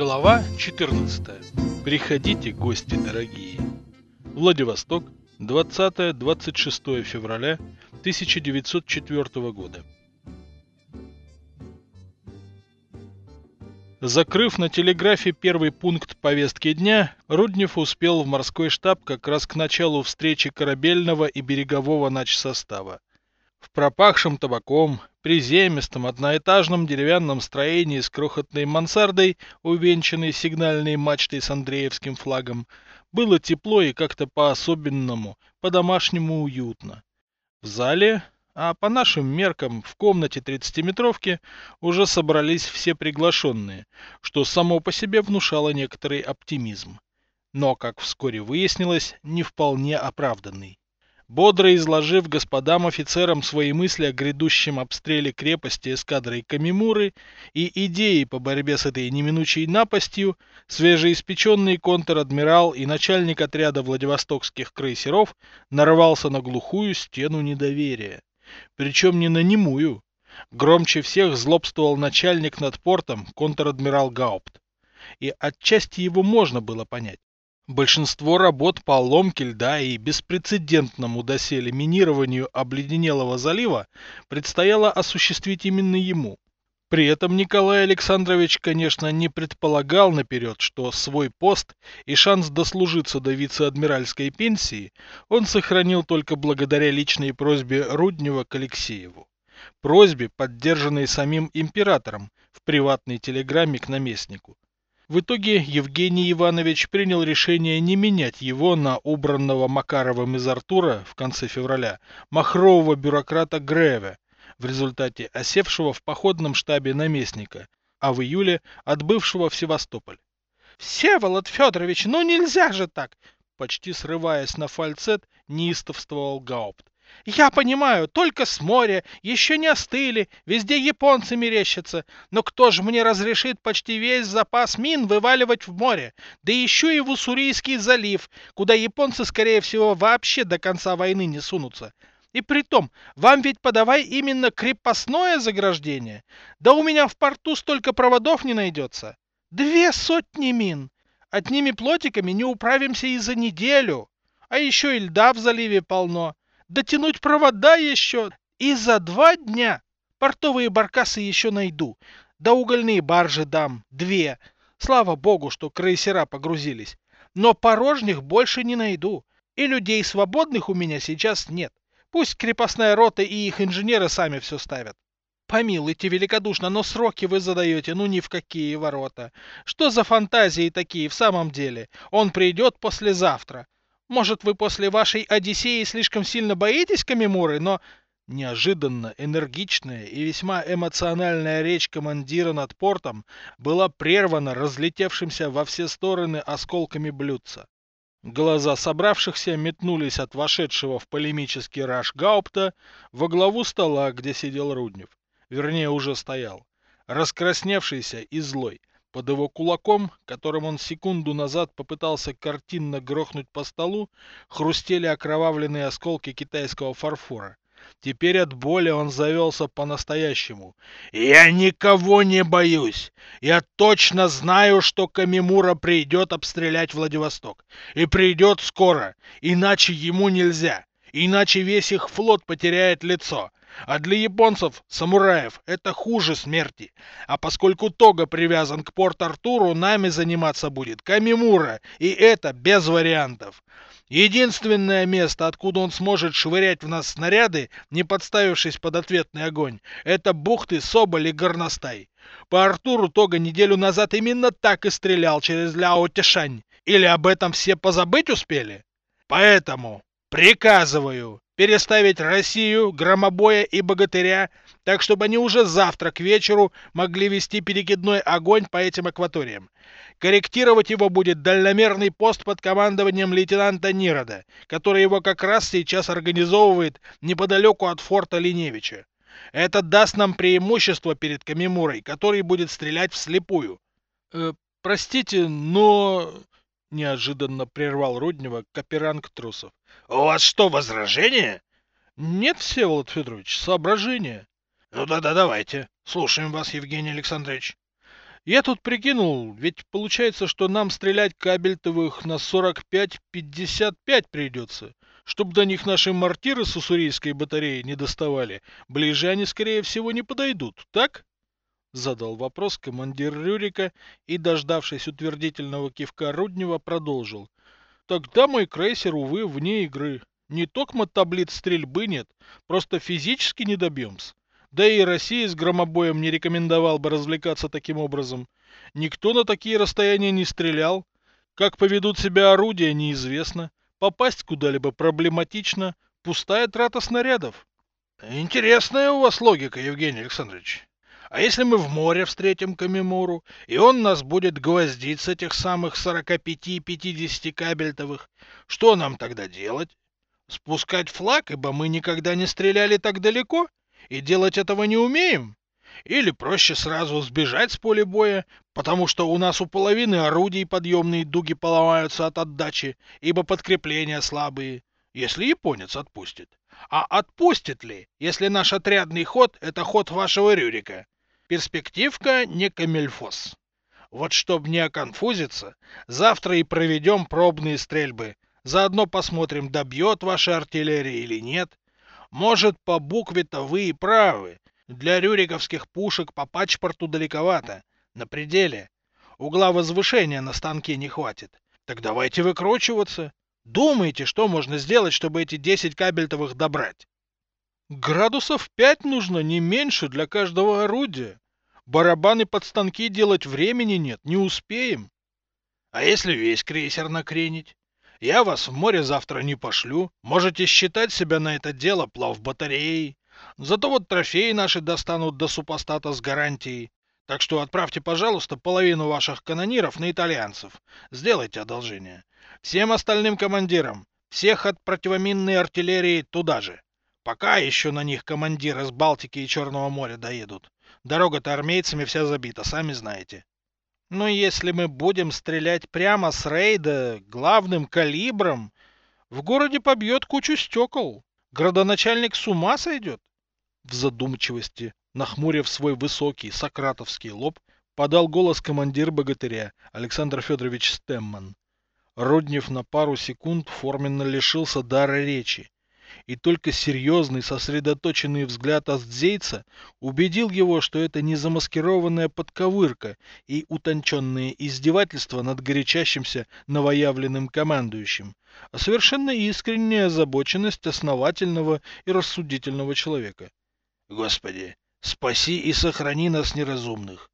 Глава 14. Приходите, гости дорогие. Владивосток, 20-26 февраля 1904 года. Закрыв на телеграфе первый пункт повестки дня, Руднев успел в морской штаб как раз к началу встречи корабельного и берегового начсостава. В пропахшем табаком, приземистом одноэтажном деревянном строении с крохотной мансардой, увенчанной сигнальной мачтой с Андреевским флагом, было тепло и как-то по-особенному, по-домашнему уютно. В зале, а по нашим меркам в комнате 30-метровки уже собрались все приглашенные, что само по себе внушало некоторый оптимизм. Но, как вскоре выяснилось, не вполне оправданный. Бодро изложив господам офицерам свои мысли о грядущем обстреле крепости эскадрой Камимуры и идеи по борьбе с этой неминучей напастью, свежеиспеченный контр-адмирал и начальник отряда владивостокских крейсеров нарвался на глухую стену недоверия. Причем не на немую. Громче всех злобствовал начальник над портом, контр-адмирал Гаупт. И отчасти его можно было понять. Большинство работ по ломке льда и беспрецедентному доселе минированию обледенелого залива предстояло осуществить именно ему. При этом Николай Александрович, конечно, не предполагал наперед, что свой пост и шанс дослужиться до вице-адмиральской пенсии он сохранил только благодаря личной просьбе Руднева к Алексееву. Просьбе, поддержанной самим императором в приватной телеграмме к наместнику. В итоге Евгений Иванович принял решение не менять его на убранного Макаровым из Артура в конце февраля махрового бюрократа Греве, в результате осевшего в походном штабе наместника, а в июле отбывшего в Севастополь. «Всеволод Федорович, ну нельзя же так!» Почти срываясь на фальцет, неистовствовал Гаупт. Я понимаю, только с моря, еще не остыли, везде японцы мерещатся. Но кто же мне разрешит почти весь запас мин вываливать в море? Да еще и в Уссурийский залив, куда японцы, скорее всего, вообще до конца войны не сунутся. И притом, вам ведь подавай именно крепостное заграждение. Да у меня в порту столько проводов не найдется. Две сотни мин. Одними плотиками не управимся и за неделю. А еще и льда в заливе полно дотянуть провода еще. И за два дня портовые баркасы еще найду. Да угольные баржи дам, две. Слава богу, что крейсера погрузились. Но порожних больше не найду. И людей свободных у меня сейчас нет. Пусть крепостная рота и их инженеры сами все ставят. Помилуйте великодушно, но сроки вы задаете, ну ни в какие ворота. Что за фантазии такие в самом деле? Он придет послезавтра. Может, вы после вашей Одиссеи слишком сильно боитесь Камимуры, но... Неожиданно энергичная и весьма эмоциональная речь командира над портом была прервана разлетевшимся во все стороны осколками блюдца. Глаза собравшихся метнулись от вошедшего в полемический раж Гаупта во главу стола, где сидел Руднев. Вернее, уже стоял. Раскрасневшийся и злой. Под его кулаком, которым он секунду назад попытался картинно грохнуть по столу, хрустели окровавленные осколки китайского фарфора. Теперь от боли он завелся по-настоящему. «Я никого не боюсь! Я точно знаю, что Камимура придет обстрелять Владивосток. И придет скоро, иначе ему нельзя. Иначе весь их флот потеряет лицо. А для японцев, самураев, это хуже смерти. А поскольку Тога привязан к Порт-Артуру, нами заниматься будет Камимура, и это без вариантов. Единственное место, откуда он сможет швырять в нас снаряды, не подставившись под ответный огонь, это бухты Соболь и Горностай. По Артуру Тога неделю назад именно так и стрелял через Ляо-Тишань. Или об этом все позабыть успели? Поэтому приказываю переставить Россию, Громобоя и Богатыря, так чтобы они уже завтра к вечеру могли вести перекидной огонь по этим акваториям. Корректировать его будет дальномерный пост под командованием лейтенанта Нирода, который его как раз сейчас организовывает неподалеку от форта Линевича. Это даст нам преимущество перед Камимурой, который будет стрелять вслепую. Э, простите, но... Неожиданно прервал Руднева Каперанг Трусов. У вас что, возражение? Нет, Всеволод Федорович, соображение. Ну да-да, давайте. Слушаем вас, Евгений Александрович. Я тут прикинул, ведь получается, что нам стрелять кабельтовых на 45-55 придется. Чтоб до них наши мортиры с уссурийской батареи не доставали, ближе они, скорее всего, не подойдут, так? Задал вопрос командир Рюрика и, дождавшись утвердительного кивка Руднева, продолжил. Тогда мой крейсер, увы, вне игры. Не только таблиц стрельбы нет, просто физически не добьемся. Да и Россия с громобоем не рекомендовал бы развлекаться таким образом. Никто на такие расстояния не стрелял. Как поведут себя орудия, неизвестно. Попасть куда-либо проблематично. Пустая трата снарядов. Интересная у вас логика, Евгений Александрович. А если мы в море встретим Камимуру, и он нас будет гвоздить с этих самых 45-50 кабельтовых, что нам тогда делать? Спускать флаг, ибо мы никогда не стреляли так далеко, и делать этого не умеем? Или проще сразу сбежать с поля боя, потому что у нас у половины орудий подъемные дуги поломаются от отдачи, ибо подкрепления слабые, если японец отпустит. А отпустит ли, если наш отрядный ход — это ход вашего Рюрика? Перспективка не камельфос. Вот чтоб не оконфузиться, завтра и проведем пробные стрельбы. Заодно посмотрим, добьет ваша артиллерия или нет. Может, по букве-то вы и правы. Для рюриковских пушек по пачпорту далековато. На пределе. Угла возвышения на станке не хватит. Так давайте выкручиваться. Думайте, что можно сделать, чтобы эти 10 кабельтовых добрать. Градусов 5 нужно, не меньше, для каждого орудия. Барабаны под станки делать времени нет, не успеем. А если весь крейсер накренить? Я вас в море завтра не пошлю. Можете считать себя на это дело плав батареей. Зато вот трофеи наши достанут до супостата с гарантией. Так что отправьте, пожалуйста, половину ваших канониров на итальянцев. Сделайте одолжение. Всем остальным командирам, всех от противоминной артиллерии туда же. Пока еще на них командиры с Балтики и Черного моря доедут. Дорога-то армейцами вся забита, сами знаете. Но если мы будем стрелять прямо с рейда, главным калибром, в городе побьет кучу стекол. Градоначальник с ума сойдет. В задумчивости, нахмурив свой высокий сократовский лоб, подал голос командир богатыря Александр Федорович Стемман. Руднев на пару секунд форменно лишился дара речи и только серьезный, сосредоточенный взгляд Аздзейца убедил его, что это не замаскированная подковырка и утонченные издевательства над горячащимся новоявленным командующим, а совершенно искренняя озабоченность основательного и рассудительного человека. Господи, спаси и сохрани нас неразумных.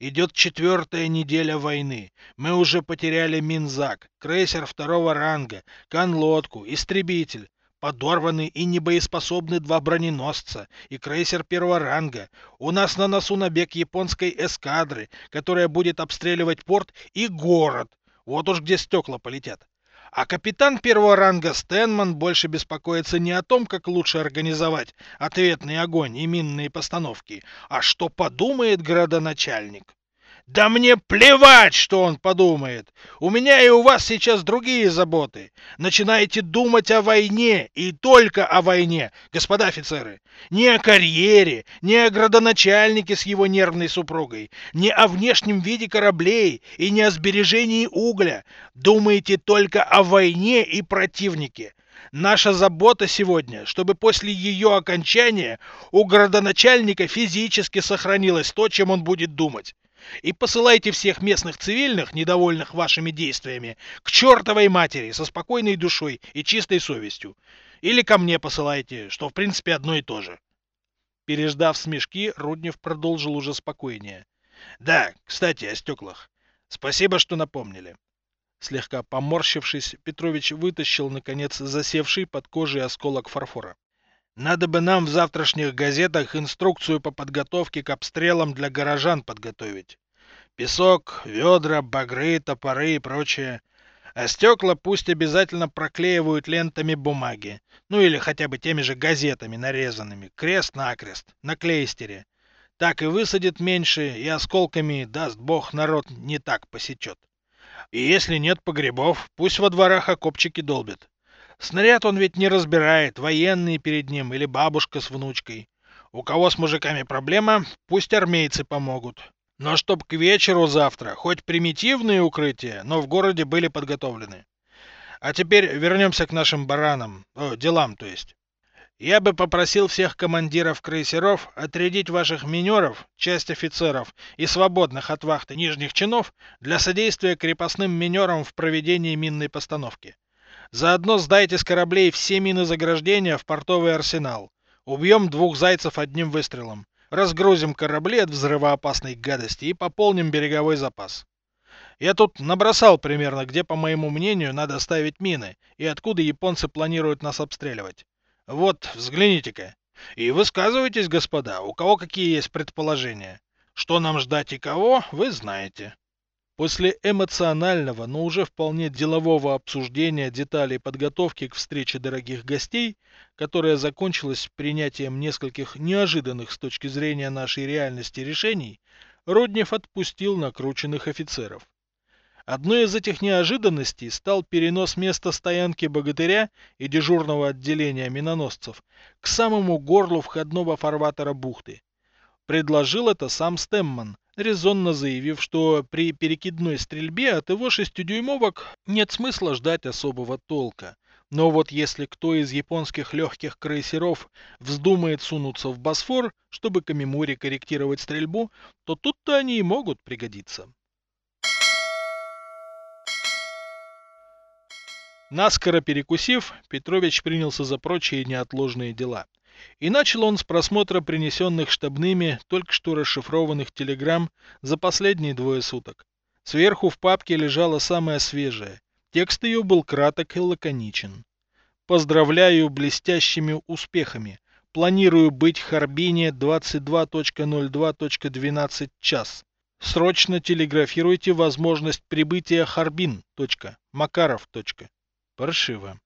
Идет четвертая неделя войны. Мы уже потеряли Минзак, крейсер второго ранга, конлодку, истребитель. Подорваны и небоеспособны два броненосца и крейсер первого ранга. У нас на носу набег японской эскадры, которая будет обстреливать порт и город. Вот уж где стекла полетят. А капитан первого ранга Стэнман больше беспокоится не о том, как лучше организовать ответный огонь и минные постановки, а что подумает городоначальник. Да мне плевать, что он подумает. У меня и у вас сейчас другие заботы. Начинайте думать о войне и только о войне, господа офицеры. Не о карьере, не о градоначальнике с его нервной супругой, не о внешнем виде кораблей и не о сбережении угля. Думайте только о войне и противнике. Наша забота сегодня, чтобы после ее окончания у градоначальника физически сохранилось то, чем он будет думать. И посылайте всех местных цивильных, недовольных вашими действиями, к чертовой матери со спокойной душой и чистой совестью. Или ко мне посылайте, что в принципе одно и то же. Переждав смешки, Руднев продолжил уже спокойнее. Да, кстати, о стеклах. Спасибо, что напомнили. Слегка поморщившись, Петрович вытащил, наконец, засевший под кожей осколок фарфора. Надо бы нам в завтрашних газетах инструкцию по подготовке к обстрелам для горожан подготовить. Песок, ведра, багры, топоры и прочее. А стекла пусть обязательно проклеивают лентами бумаги. Ну или хотя бы теми же газетами нарезанными, крест-накрест, на клейстере. Так и высадит меньше, и осколками, даст бог, народ не так посечет. И если нет погребов, пусть во дворах окопчики долбят. Снаряд он ведь не разбирает, военные перед ним или бабушка с внучкой. У кого с мужиками проблема, пусть армейцы помогут. Но чтоб к вечеру завтра хоть примитивные укрытия, но в городе были подготовлены. А теперь вернемся к нашим баранам, о, делам то есть. Я бы попросил всех командиров крейсеров отрядить ваших минеров, часть офицеров и свободных от вахты нижних чинов для содействия крепостным минерам в проведении минной постановки. Заодно сдайте с кораблей все мины заграждения в портовый арсенал. Убьем двух зайцев одним выстрелом. Разгрузим корабли от взрывоопасной гадости и пополним береговой запас. Я тут набросал примерно, где, по моему мнению, надо ставить мины и откуда японцы планируют нас обстреливать. Вот, взгляните-ка. И высказывайтесь, господа, у кого какие есть предположения. Что нам ждать и кого, вы знаете. После эмоционального, но уже вполне делового обсуждения деталей подготовки к встрече дорогих гостей, которая закончилась принятием нескольких неожиданных с точки зрения нашей реальности решений, Роднев отпустил накрученных офицеров. Одной из этих неожиданностей стал перенос места стоянки богатыря и дежурного отделения миноносцев к самому горлу входного фарватера бухты. Предложил это сам Стемман, резонно заявив, что при перекидной стрельбе от его шестидюймовок нет смысла ждать особого толка. Но вот если кто из японских легких крейсеров вздумает сунуться в Босфор, чтобы Камимури корректировать стрельбу, то тут-то они и могут пригодиться. Наскоро перекусив, Петрович принялся за прочие неотложные дела. И начал он с просмотра принесенных штабными, только что расшифрованных телеграмм за последние двое суток. Сверху в папке лежала самая свежая. Текст ее был краток и лаконичен. Поздравляю блестящими успехами. Планирую быть в Харбине 22.02.12 час. Срочно телеграфируйте возможность прибытия Харбин. Макаров. Паршиво.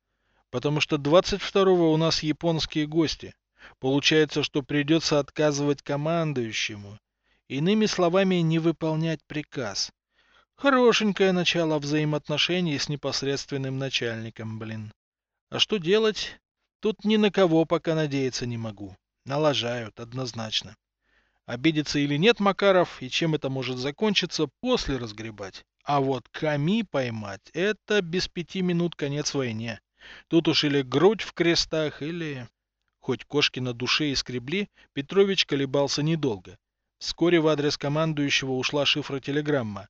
Потому что 22-го у нас японские гости. Получается, что придется отказывать командующему. Иными словами, не выполнять приказ. Хорошенькое начало взаимоотношений с непосредственным начальником, блин. А что делать? Тут ни на кого пока надеяться не могу. Налажают, однозначно. Обидится или нет Макаров, и чем это может закончиться, после разгребать. А вот Ками поймать — это без пяти минут конец войне. Тут уж или грудь в крестах, или... Хоть кошки на душе и скребли, Петрович колебался недолго. Вскоре в адрес командующего ушла шифротелеграмма.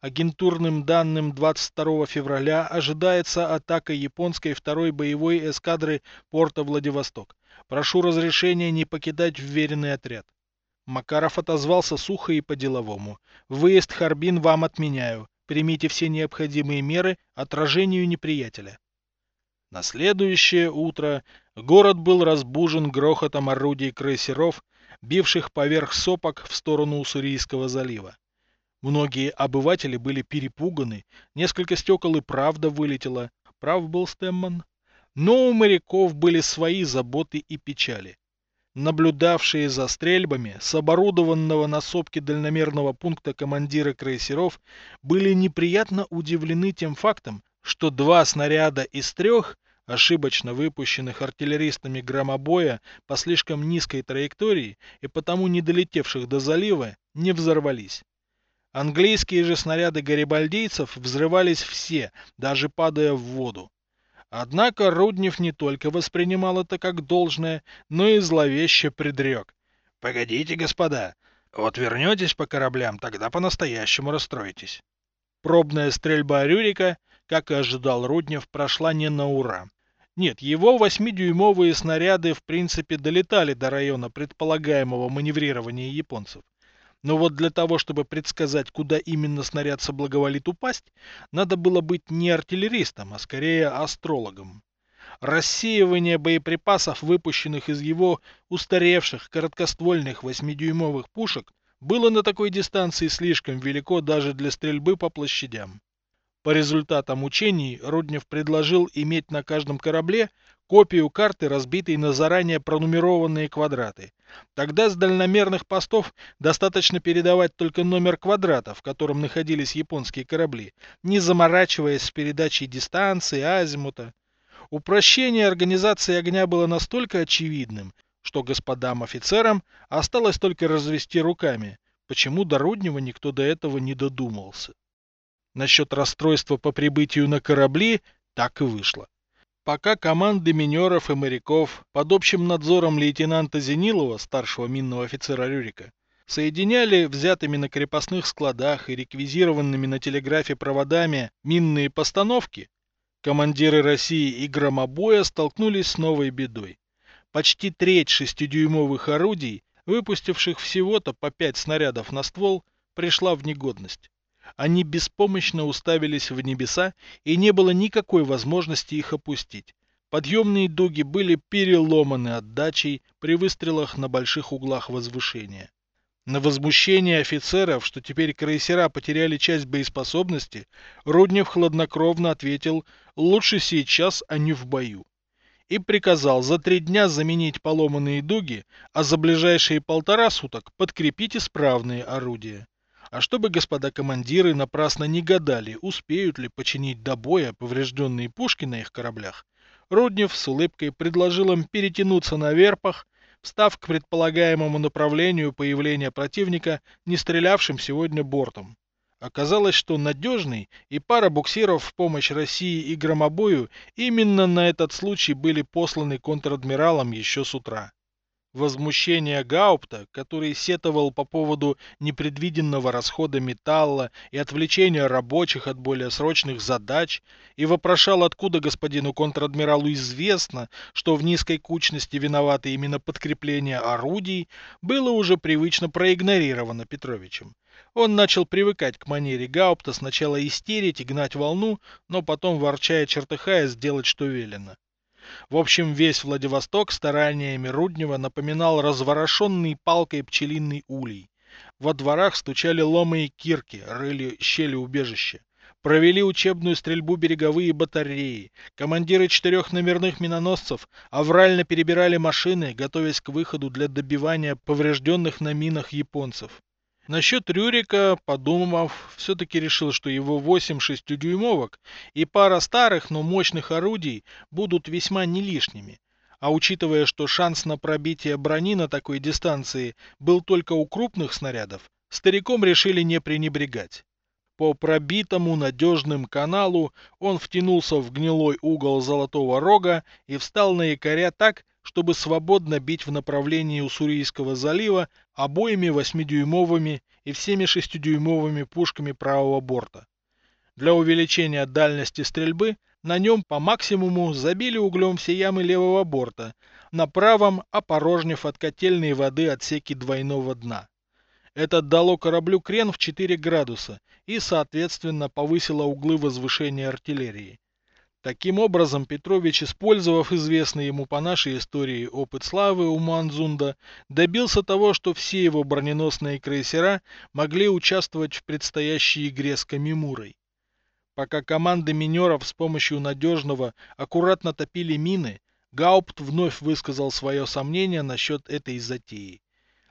Агентурным данным 22 февраля ожидается атака японской второй боевой эскадры порта Владивосток. Прошу разрешения не покидать вверенный отряд. Макаров отозвался сухо и по-деловому. Выезд Харбин вам отменяю. Примите все необходимые меры отражению неприятеля. На следующее утро город был разбужен грохотом орудий крейсеров, бивших поверх сопок в сторону Уссурийского залива. Многие обыватели были перепуганы, несколько стекол и правда вылетело, прав был Стэмман. Но у моряков были свои заботы и печали наблюдавшие за стрельбами с оборудованного на сопке дальномерного пункта командира крейсеров, были неприятно удивлены тем фактом, что два снаряда из трех, ошибочно выпущенных артиллеристами громобоя по слишком низкой траектории и потому не долетевших до залива, не взорвались. Английские же снаряды гарибальдейцев взрывались все, даже падая в воду. Однако Руднев не только воспринимал это как должное, но и зловеще предрек. «Погодите, господа, вот вернетесь по кораблям, тогда по-настоящему расстроитесь». Пробная стрельба Рюрика, как и ожидал Руднев, прошла не на ура. Нет, его восьмидюймовые снаряды в принципе долетали до района предполагаемого маневрирования японцев. Но вот для того, чтобы предсказать, куда именно снаряд соблаговолит упасть, надо было быть не артиллеристом, а скорее астрологом. Рассеивание боеприпасов, выпущенных из его устаревших короткоствольных восьмидюймовых пушек, было на такой дистанции слишком велико даже для стрельбы по площадям. По результатам учений Руднев предложил иметь на каждом корабле копию карты, разбитой на заранее пронумерованные квадраты. Тогда с дальномерных постов достаточно передавать только номер квадрата, в котором находились японские корабли, не заморачиваясь с передачей дистанции, азимута. Упрощение организации огня было настолько очевидным, что господам офицерам осталось только развести руками. почему до Руднева никто до этого не додумался. Насчет расстройства по прибытию на корабли так и вышло. Пока команды минеров и моряков под общим надзором лейтенанта Зенилова, старшего минного офицера Рюрика, соединяли взятыми на крепостных складах и реквизированными на телеграфе проводами минные постановки, командиры России и громобоя столкнулись с новой бедой. Почти треть шестидюймовых орудий, выпустивших всего-то по пять снарядов на ствол, пришла в негодность. Они беспомощно уставились в небеса, и не было никакой возможности их опустить. Подъемные дуги были переломаны отдачей при выстрелах на больших углах возвышения. На возмущение офицеров, что теперь крейсера потеряли часть боеспособности, Руднев хладнокровно ответил «лучше сейчас, а не в бою» и приказал за три дня заменить поломанные дуги, а за ближайшие полтора суток подкрепить исправные орудия. А чтобы господа командиры напрасно не гадали, успеют ли починить до боя поврежденные пушки на их кораблях, Руднев с улыбкой предложил им перетянуться на верпах, встав к предполагаемому направлению появления противника, не стрелявшим сегодня бортом. Оказалось, что надежный и пара буксиров в помощь России и громобою именно на этот случай были посланы контр-адмиралом еще с утра. Возмущение Гаупта, который сетовал по поводу непредвиденного расхода металла и отвлечения рабочих от более срочных задач, и вопрошал, откуда господину контр-адмиралу известно, что в низкой кучности виноваты именно подкрепление орудий, было уже привычно проигнорировано Петровичем. Он начал привыкать к манере Гаупта сначала истерить и гнать волну, но потом, ворчая чертыхая, сделать что велено. В общем, весь Владивосток стараниями Руднева напоминал разворошенный палкой пчелиный улей. Во дворах стучали ломы и кирки, рыли щели убежища. Провели учебную стрельбу береговые батареи. Командиры четырех номерных миноносцев аврально перебирали машины, готовясь к выходу для добивания поврежденных на минах японцев. Насчет Рюрика, подумав, все-таки решил, что его 8 шестидюймовок и пара старых, но мощных орудий будут весьма не лишними. А учитывая, что шанс на пробитие брони на такой дистанции был только у крупных снарядов, стариком решили не пренебрегать. По пробитому надежным каналу он втянулся в гнилой угол Золотого Рога и встал на якоря так, чтобы свободно бить в направлении Уссурийского залива обоими восьмидюймовыми и всеми шестидюймовыми пушками правого борта. Для увеличения дальности стрельбы на нем по максимуму забили углем все ямы левого борта, на правом опорожнив от котельной воды отсеки двойного дна. Это дало кораблю крен в 4 градуса и, соответственно, повысило углы возвышения артиллерии. Таким образом, Петрович, использовав известный ему по нашей истории опыт славы у Манзунда, добился того, что все его броненосные крейсера могли участвовать в предстоящей игре с Камимурой. Пока команды минеров с помощью надежного аккуратно топили мины, Гаупт вновь высказал свое сомнение насчет этой затеи.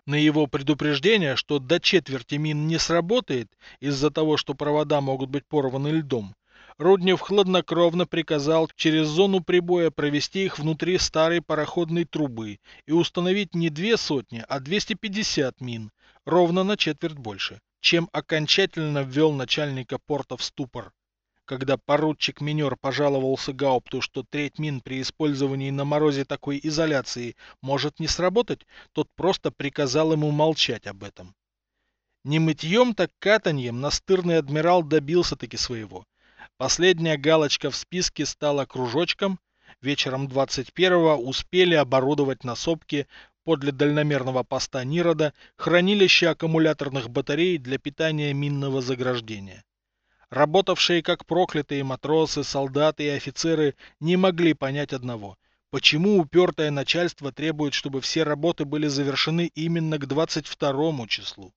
На его предупреждение, что до четверти мин не сработает из-за того, что провода могут быть порваны льдом, Руднев хладнокровно приказал через зону прибоя провести их внутри старой пароходной трубы и установить не две сотни, а 250 мин, ровно на четверть больше, чем окончательно ввел начальника порта в ступор. Когда поручик Минер пожаловался Гаупту, что треть мин при использовании на морозе такой изоляции может не сработать, тот просто приказал ему молчать об этом. Не мытьем, так катаньем настырный адмирал добился таки своего. Последняя галочка в списке стала кружочком. Вечером 21-го успели оборудовать на сопке подле дальномерного поста Нирода хранилище аккумуляторных батарей для питания минного заграждения. Работавшие как проклятые матросы, солдаты и офицеры не могли понять одного. Почему упертое начальство требует, чтобы все работы были завершены именно к 22 числу?